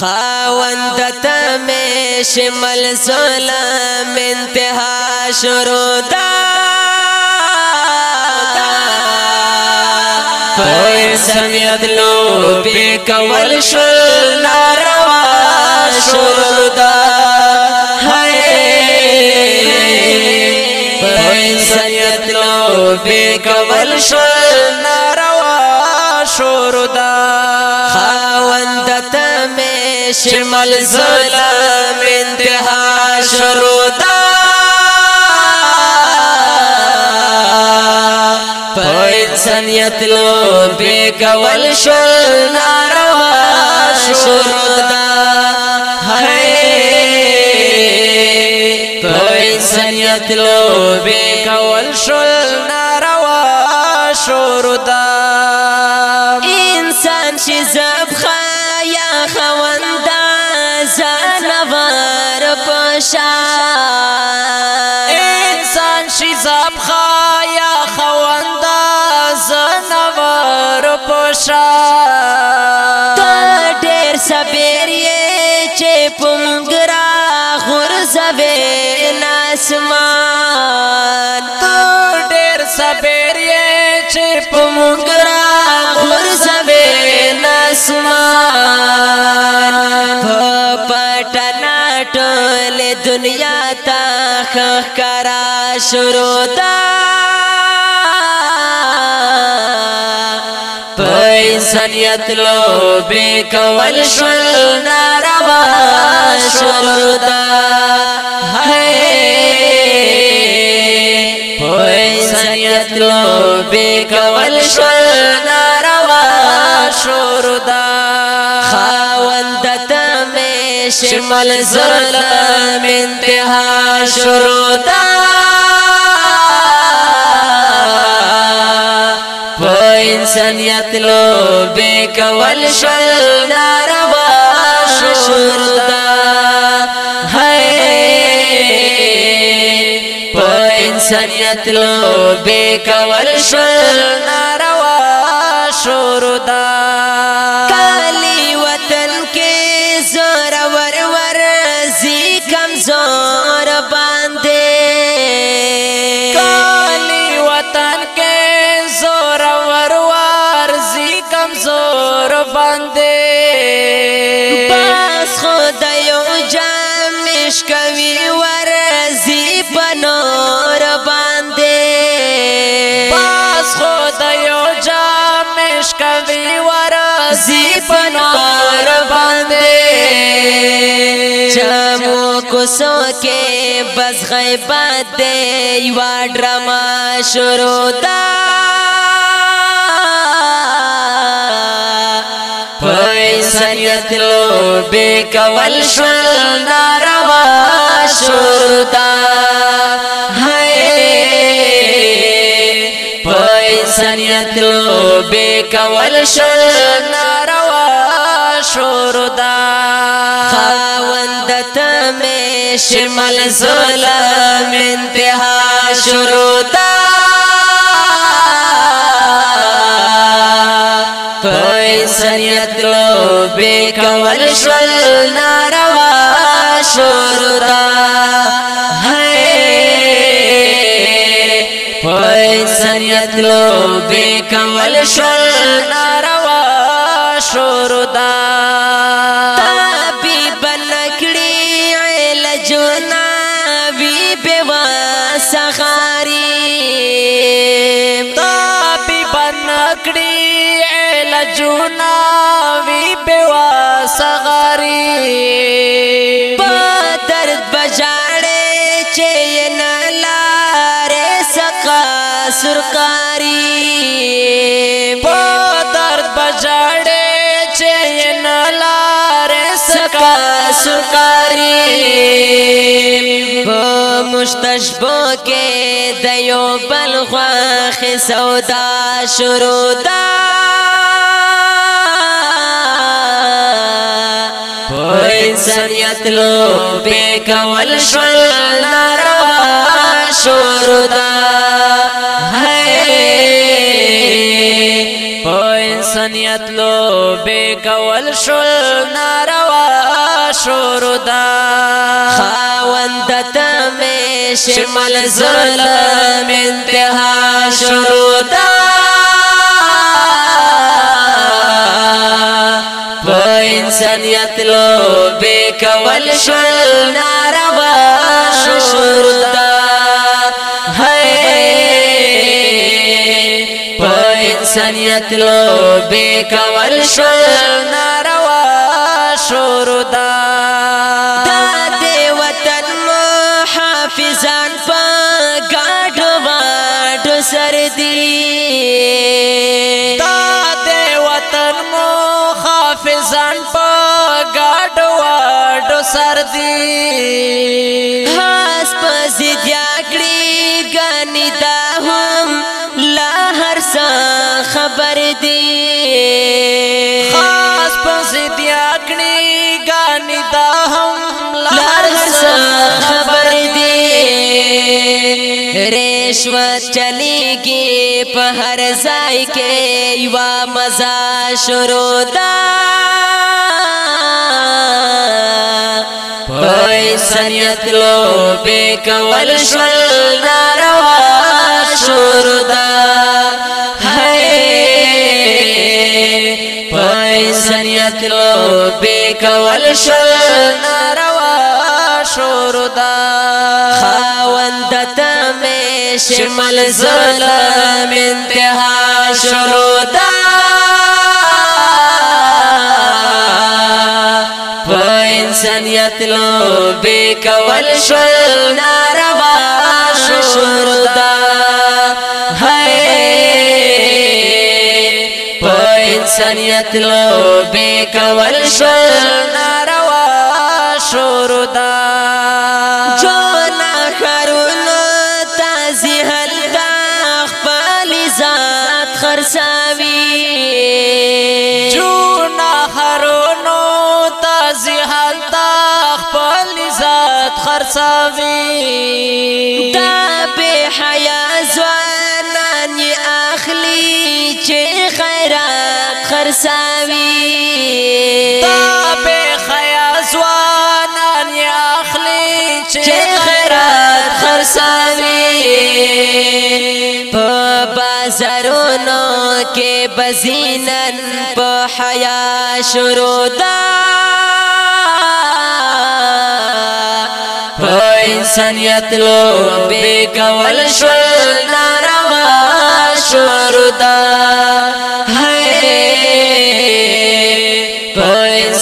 خاوند تمه شمل سلام انتها شروع دا پوی سمید لو بی کول شل ناروا شروع دا پوی سمید لو کول شل ناروا شروع دا شمال ظلم انتها شروع دا په انسانيت لو به کول شل ناروا شروع دا انسانیت لو به کول شل ناروا شروع دا تاب خایا خوند زنور پوشا ته ډېر سبیر یې چې په شروطا انسانیت لو بے کول شل ناروا شروطا ہے انسانیت لو بے کول شل ناروا شروطا خاوندت میں شمل ظلم انتہا شروطا انسانیت لو بے کول شل ناروا شردا ہے په انسانیت لو بے کول شل ناروا شردا باندې بس خدای او جامش کوي ورزي بنور باندې بس خدای او جامش کوي ورزي بنور باندې چمو کو سو کې بس غیبت دی یو ډرامه شروع ده انسانیت لو بے کول شل ناروا شودا ہے پا انسانیت لو بے کول شل ناروا شودا خاوندت میں شمل ظلم انتہا شروع په انسانیت لو به کول شول ناروا شوردا په انسانیت لو به کول شول ناروا شوردا تابي بلکړي علجنا وی بوا سخاري تابي بنکړي جونا وی بیوا سغری په درد بجاړې چې نه لارې سقا سرکاری په درد بجاړې چې نه لارې سقا سرکاری په مستشفو کې د یو بل خواخ سودا شروع ده انسان یتلو بے کول شل ناروا شور دا ہے انسان یتلو بے کول شل ناروا شور دا خاوندت میں شمل ظلم انتہا شروع انسانیت لو بے کول شل ناروا شردا ہے پا انسانیت لو بے کول شل سر دی هاس پس دیاګړي غني دا هم لا هر څه خبر دی خاص پس دیاګړي غني دا هم لا هر څه خبر دی رشوت چلیږي په هر ځای کې یو مزه شروع ده پای سنیت لو بے کول شل ناروا شوردا ہے سنیت لو بے کول شل ناروا شوردا خوند تمه شمل زلم انتها شروع زیات لو به کول شل ناروا شوردا هاي په انسانيت لو به کول شل ناروا شوردا جونا خرون تازي هلتا خپل ذات خرسان ترساوي دا به خیاس وانان یا اخلي چې خیرات خرساوي په بازارونو کې بزینن په حیا شروع دا لو شو ناروا شروع دا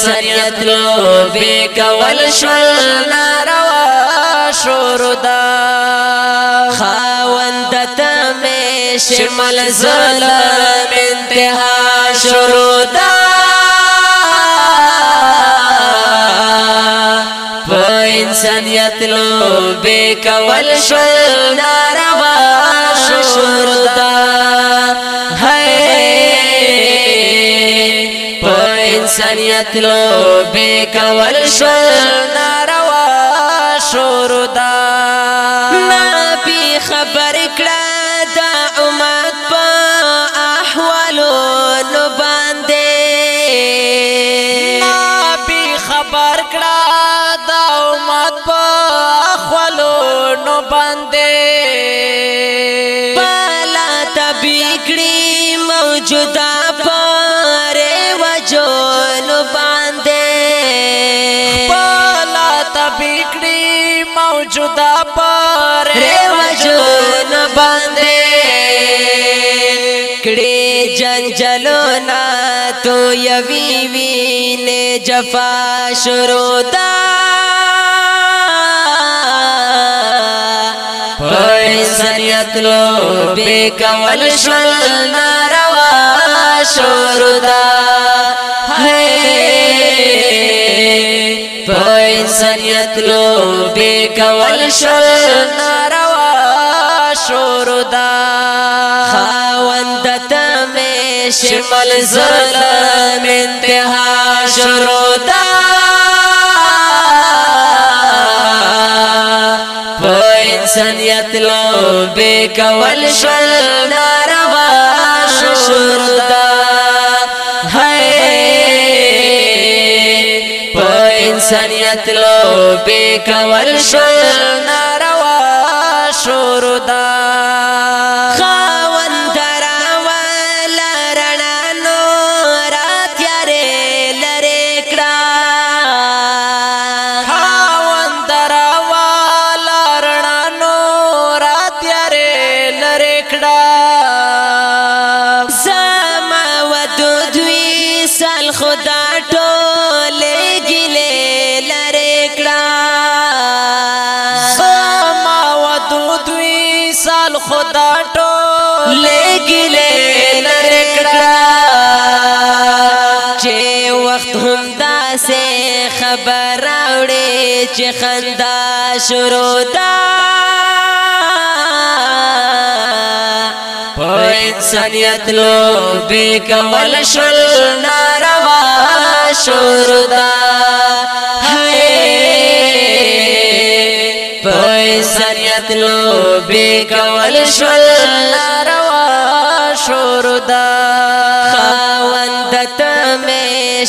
شریعت لو بيك والشل شل ناروا شور دا خاوند تم شمل ظلم انتها شروع دا په انسانیت لو شل ناروا ان يتلو بك کول شل ناروا شور دا ما بي خبر کړه دا امت په احوالو نو باندې ما بي خبر کړه دا امت په احوالو نو باندې بالا تبي کړي موجوده په جدا پر وجون باندې کړي جنجلو نا تو یوی وی نه جفا شروع دا پرسنیت لو بیکول شل ناروا شروع دا انسانیت لو بے کول شو ناروا شور دا خاوند تمه شمل ظلم انتہا شور دا انسانیت لو بے کول شو ناروا شور دا انسانیت لو بے کول شو ناروا شور دا خاون دراوال رنا نورا تیارے لریکڑا خاون دراوال رنا نورا تیارے لریکڑا زما ودود وی سال خود چې خندا شروع دا په انسانيت لو به کول شل ناروا شروع دا انسانیت لو به کول شل ناروا شروع دا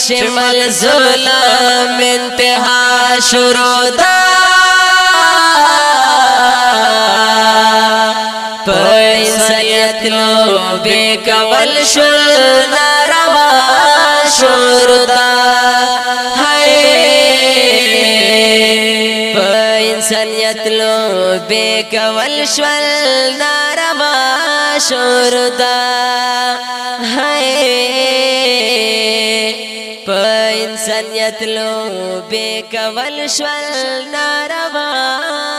شمل ظلم انتها شروع دا پیسلیت لو بے کول شل ناروا شروع دا انسانیت لو بے کول شل ناروا شروع دا ہے په انسانیت لو به کول شول ناروا